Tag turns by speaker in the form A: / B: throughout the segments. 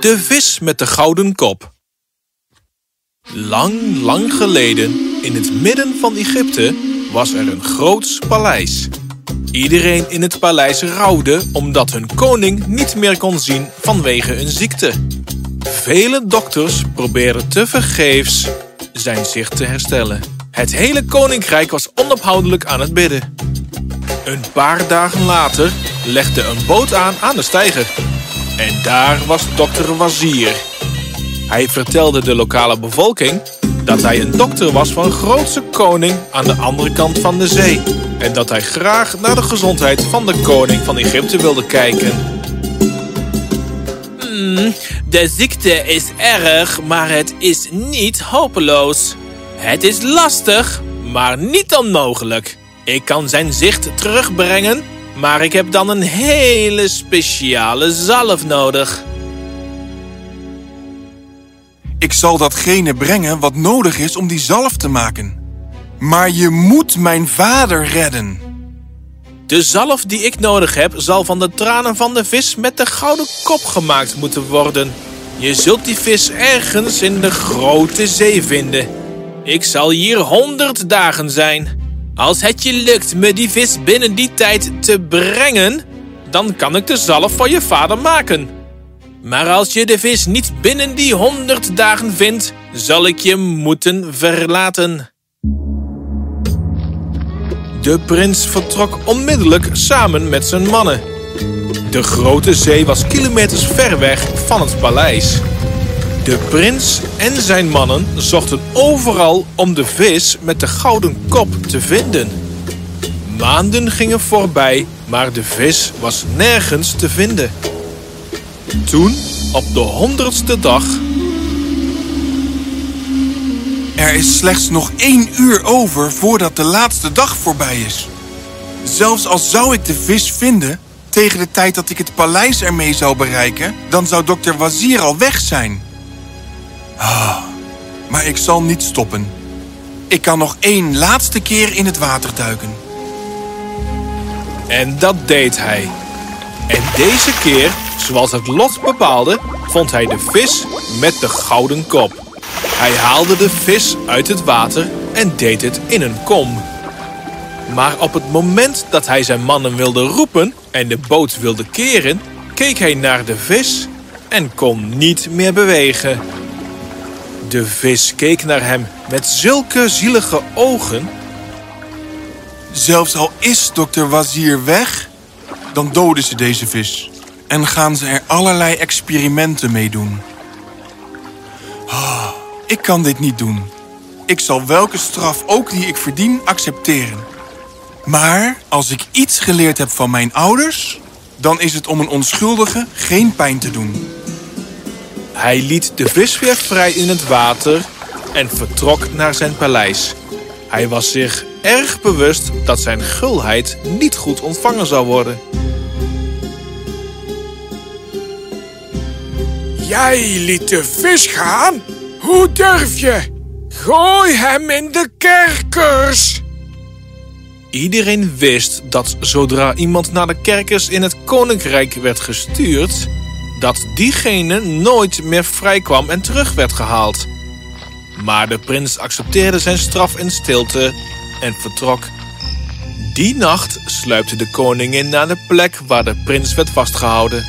A: De vis met de gouden kop. Lang, lang geleden, in het midden van Egypte, was er een groots paleis. Iedereen in het paleis rouwde omdat hun koning niet meer kon zien vanwege een ziekte. Vele dokters probeerden tevergeefs zijn zicht te herstellen. Het hele koninkrijk was onophoudelijk aan het bidden. Een paar dagen later legde een boot aan aan de steiger. En daar was dokter Wazir. Hij vertelde de lokale bevolking dat hij een dokter was van grootse koning aan de andere kant van de zee. En dat hij graag naar de gezondheid van de koning van Egypte wilde kijken.
B: Hmm, de ziekte is erg, maar het is niet hopeloos. Het is lastig, maar niet onmogelijk. Ik kan zijn zicht terugbrengen, maar ik heb dan een hele speciale zalf nodig.
C: Ik zal datgene brengen wat nodig is om die zalf te maken. Maar je moet mijn vader redden.
A: De zalf die ik nodig heb zal van de tranen van de vis met de gouden kop gemaakt moeten worden. Je zult die vis ergens in de grote zee vinden. Ik zal hier honderd dagen zijn. Als het je lukt me die vis binnen die tijd te brengen, dan kan ik de zalf voor je vader maken. Maar als je de vis niet binnen die honderd dagen vindt, zal ik je moeten verlaten. De prins vertrok onmiddellijk samen met zijn mannen. De grote zee was kilometers ver weg van het paleis. De prins en zijn mannen zochten overal om de vis met de gouden kop te vinden. Maanden gingen voorbij, maar de vis was nergens te vinden. Toen, op de honderdste dag,
C: Er is slechts nog één uur over voordat de laatste dag voorbij is. Zelfs al zou ik de vis vinden, tegen de tijd dat ik het paleis ermee zou bereiken, dan zou dokter Wazir al weg zijn. Ah, maar ik zal niet stoppen. Ik kan nog één laatste keer in het water duiken.
A: En dat deed hij. En deze keer, zoals het lot bepaalde, vond hij de vis met de gouden kop. Hij haalde de vis uit het water en deed het in een kom. Maar op het moment dat hij zijn mannen wilde roepen en de boot wilde keren, keek hij naar de vis en kon niet meer bewegen. De vis keek naar hem met zulke zielige ogen
C: Zelfs al is dokter Wazir weg, dan doden ze deze vis. En gaan ze er allerlei experimenten mee doen. Ah, ik kan dit niet doen. Ik zal welke straf ook die ik verdien accepteren. Maar als ik iets geleerd heb van mijn ouders, dan is het om een onschuldige geen pijn te doen.
A: Hij liet de vis weer vrij in het water en vertrok naar zijn paleis. Hij was zich erg bewust dat zijn gulheid niet goed ontvangen zou worden.
D: Jij liet de vis gaan? Hoe durf je? Gooi hem in de kerkers!
A: Iedereen wist dat zodra iemand naar de kerkers in het koninkrijk werd gestuurd, dat diegene nooit meer vrijkwam en terug werd gehaald. Maar de prins accepteerde zijn straf in stilte en vertrok. Die nacht sluipte de koningin naar de plek waar de prins werd vastgehouden.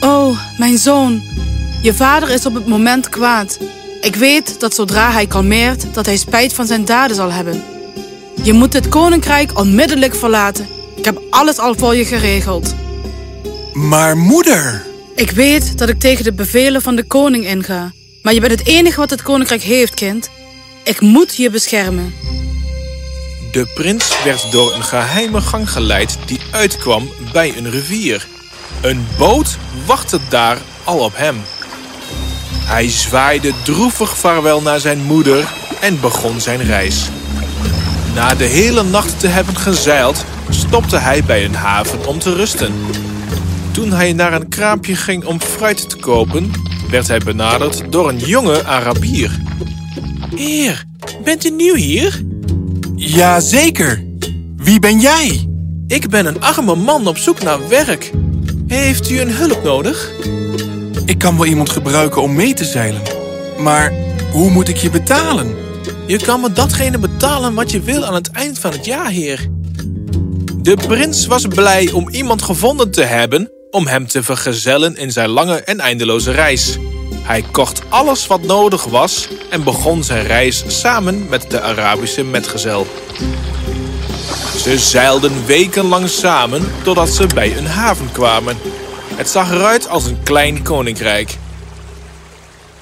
E: Oh, mijn zoon. Je vader is op het moment kwaad. Ik weet dat zodra hij kalmeert, dat hij spijt van zijn daden zal hebben. Je moet het koninkrijk onmiddellijk verlaten. Ik heb alles al voor je geregeld.
C: Maar moeder,
E: Ik weet dat ik tegen de bevelen van de koning inga. Maar je bent het enige wat het koninkrijk heeft, kind. Ik moet je beschermen.
A: De prins werd door een geheime gang geleid die uitkwam bij een rivier. Een boot wachtte daar al op hem. Hij zwaaide droevig vaarwel naar zijn moeder en begon zijn reis. Na de hele nacht te hebben gezeild, stopte hij bij een haven om te rusten. Toen hij naar een kraampje ging om fruit te kopen, werd hij benaderd door een jonge Arabier. Heer, bent u nieuw hier?
C: ja zeker. Wie ben jij?
A: Ik ben een arme man op zoek naar werk. Heeft u een hulp nodig?
C: Ik kan wel iemand gebruiken om mee te zeilen. Maar hoe moet ik je betalen?
A: Je kan me datgene betalen wat je wil aan het eind van het jaar, heer. De prins was blij om iemand gevonden te hebben om hem te vergezellen in zijn lange en eindeloze reis. Hij kocht alles wat nodig was en begon zijn reis samen met de Arabische metgezel. Ze zeilden wekenlang samen totdat ze bij een haven kwamen. Het zag eruit als een klein koninkrijk.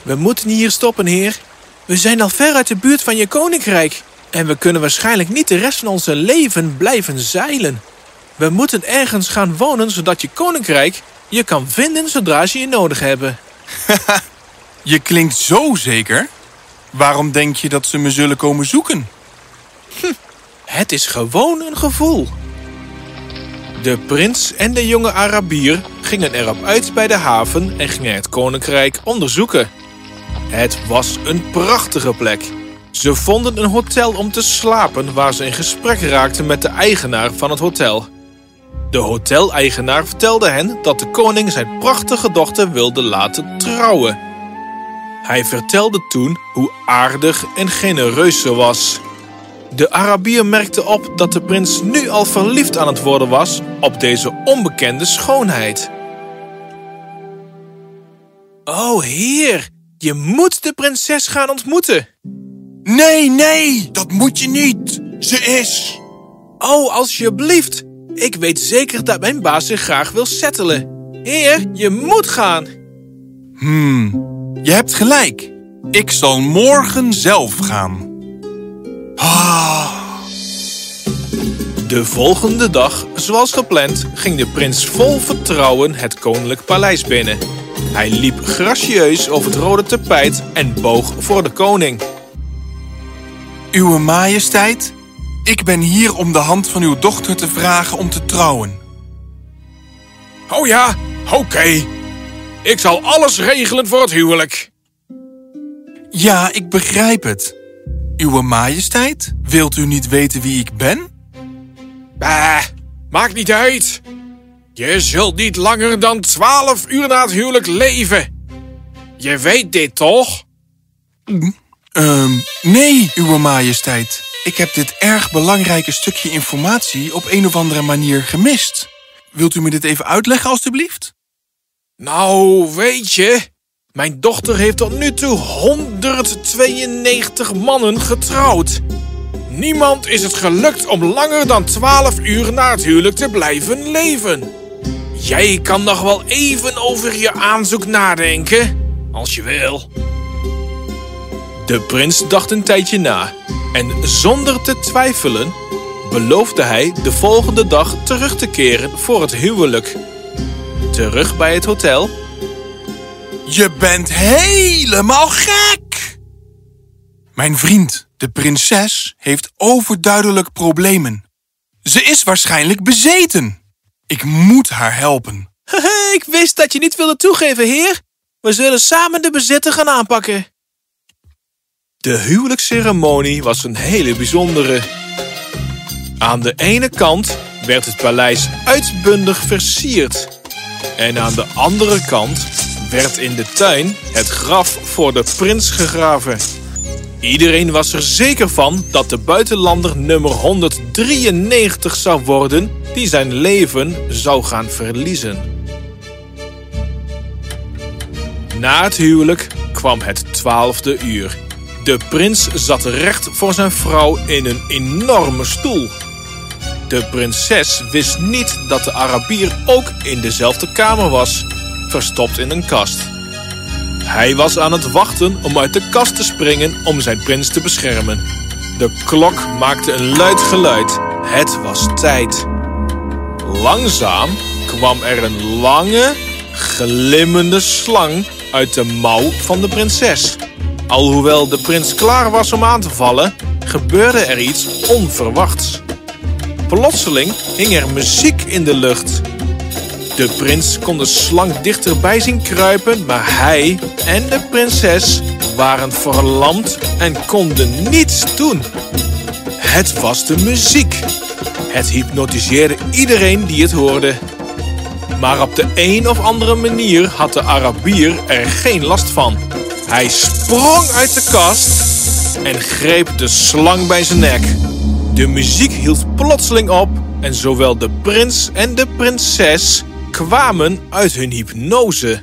A: We moeten hier stoppen, heer. We zijn al ver uit de buurt van je koninkrijk. En we kunnen waarschijnlijk niet de rest van onze leven blijven zeilen. We moeten ergens gaan wonen zodat je koninkrijk je kan vinden zodra ze je nodig hebben.
C: Je klinkt zo zeker. Waarom denk je dat ze me zullen komen zoeken?
A: Het is gewoon een gevoel. De prins en de jonge Arabier gingen erop uit bij de haven en gingen het koninkrijk onderzoeken. Het was een prachtige plek. Ze vonden een hotel om te slapen waar ze in gesprek raakten met de eigenaar van het hotel. De hoteleigenaar vertelde hen dat de koning zijn prachtige dochter wilde laten trouwen. Hij vertelde toen hoe aardig en genereus ze was. De Arabier merkte op dat de prins nu al verliefd aan het worden was op deze onbekende schoonheid. Oh heer, je moet de prinses gaan ontmoeten.
C: Nee, nee, dat moet je niet. Ze is.
A: Oh, alsjeblieft. Ik weet zeker dat mijn baas zich graag wil settelen. Heer, je moet gaan.
C: Hmm, je hebt gelijk. Ik zal morgen zelf gaan. Ah,
A: De volgende dag, zoals gepland, ging de prins vol vertrouwen het koninklijk paleis binnen. Hij liep gracieus over het rode tapijt en boog voor de koning.
C: uw majesteit, ik ben hier om de hand van uw dochter te vragen om te trouwen.
D: Oh ja, oké. Ik zal alles regelen voor het huwelijk.
C: Ja, ik begrijp het. Uw majesteit, wilt u niet weten wie ik ben?
D: Bah, maakt niet uit. Je zult niet langer dan twaalf uur na het huwelijk leven. Je weet dit toch?
C: Ehm, nee, uw majesteit. Ik heb dit erg belangrijke stukje informatie op een of andere manier gemist. Wilt u me dit even uitleggen, alstublieft?
A: Nou, weet je, mijn dochter heeft tot nu toe 192 mannen getrouwd.
D: Niemand is het gelukt om langer dan 12 uur na het huwelijk te blijven leven.
A: Jij kan nog wel even over je aanzoek nadenken, als je wil. De prins dacht een tijdje na en zonder te twijfelen beloofde hij de volgende dag terug te keren voor het huwelijk. Terug bij het hotel
C: Je bent helemaal gek! Mijn vriend, de prinses, heeft overduidelijk problemen. Ze is waarschijnlijk bezeten. Ik moet haar helpen.
A: Ik wist dat je niet wilde toegeven, heer. We zullen samen de bezitter gaan aanpakken. De huwelijksceremonie was een hele bijzondere. Aan de ene kant werd het paleis uitbundig versierd. En aan de andere kant werd in de tuin het graf voor de prins gegraven. Iedereen was er zeker van dat de buitenlander nummer 193 zou worden die zijn leven zou gaan verliezen. Na het huwelijk kwam het twaalfde uur. De prins zat recht voor zijn vrouw in een enorme stoel. De prinses wist niet dat de Arabier ook in dezelfde kamer was, verstopt in een kast. Hij was aan het wachten om uit de kast te springen om zijn prins te beschermen. De klok maakte een luid geluid. Het was tijd. Langzaam kwam er een lange, glimmende slang uit de mouw van de prinses. Alhoewel de prins klaar was om aan te vallen, gebeurde er iets onverwachts. Plotseling hing er muziek in de lucht. De prins kon de slang dichterbij zien kruipen, maar hij en de prinses waren verlamd en konden niets doen. Het was de muziek. Het hypnotiseerde iedereen die het hoorde. Maar op de een of andere manier had de Arabier er geen last van. Hij sprong uit de kast en greep de slang bij zijn nek. De muziek hield plotseling op en zowel de prins en de prinses kwamen uit hun hypnose.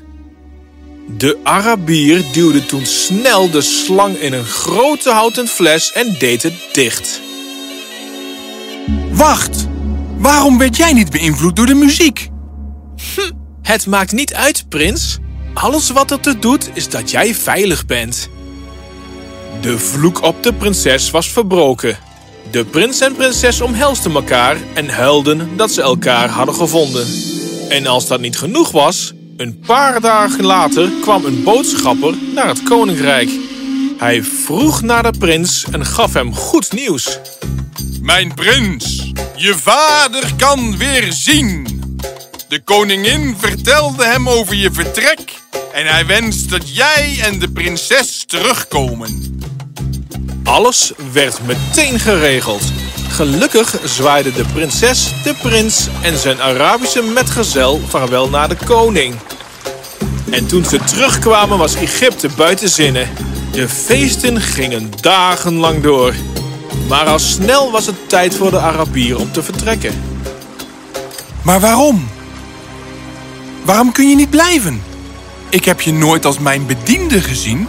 A: De Arabier duwde toen snel de slang in een grote houten fles en deed het dicht.
C: Wacht, waarom werd jij niet beïnvloed door de muziek?
A: Het maakt niet uit, prins. Alles wat het er doet is dat jij veilig bent. De vloek op de prinses was verbroken. De prins en prinses omhelsten elkaar en huilden dat ze elkaar hadden gevonden. En als dat niet genoeg was, een paar dagen later kwam een boodschapper naar het koninkrijk. Hij vroeg naar de prins en gaf hem goed nieuws.
C: Mijn prins, je vader kan weer zien. De koningin vertelde hem over je vertrek en hij wenst dat jij en de prinses terugkomen.
A: Alles werd meteen geregeld. Gelukkig zwaaide de prinses, de prins en zijn Arabische metgezel vaarwel naar de koning. En toen ze terugkwamen was Egypte buiten zinnen. De feesten gingen dagenlang door. Maar al snel was het tijd voor de Arabier om te vertrekken.
C: Maar waarom? Waarom kun je niet blijven? Ik heb je nooit als mijn bediende gezien.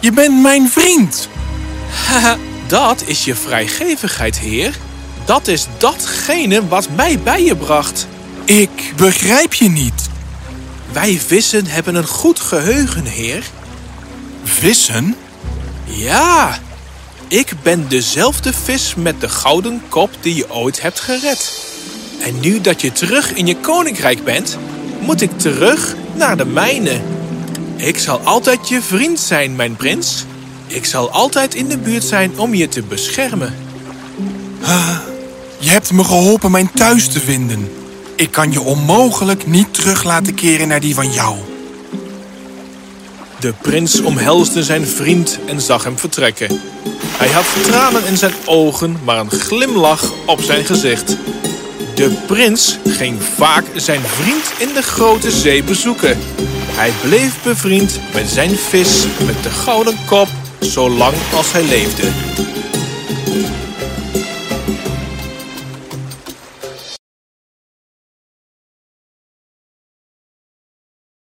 C: Je bent mijn vriend.
A: Haha, dat is je vrijgevigheid, heer. Dat is datgene wat mij bij je bracht.
C: Ik begrijp je niet.
A: Wij vissen hebben een goed geheugen, heer.
C: Vissen?
A: Ja, ik ben dezelfde vis met de gouden kop die je ooit hebt gered. En nu dat je terug in je koninkrijk bent, moet ik terug naar de mijne. Ik zal altijd je vriend zijn, mijn prins. Ik zal altijd in de buurt zijn om je te beschermen.
C: Je hebt me geholpen mijn thuis te vinden. Ik kan je onmogelijk niet terug laten keren naar die van jou.
A: De prins omhelsde zijn vriend en zag hem vertrekken. Hij had tranen in zijn ogen, maar een glimlach op zijn gezicht. De prins ging vaak zijn vriend in de grote zee bezoeken. Hij bleef bevriend met zijn vis met de gouden kop zolang als hij leefde.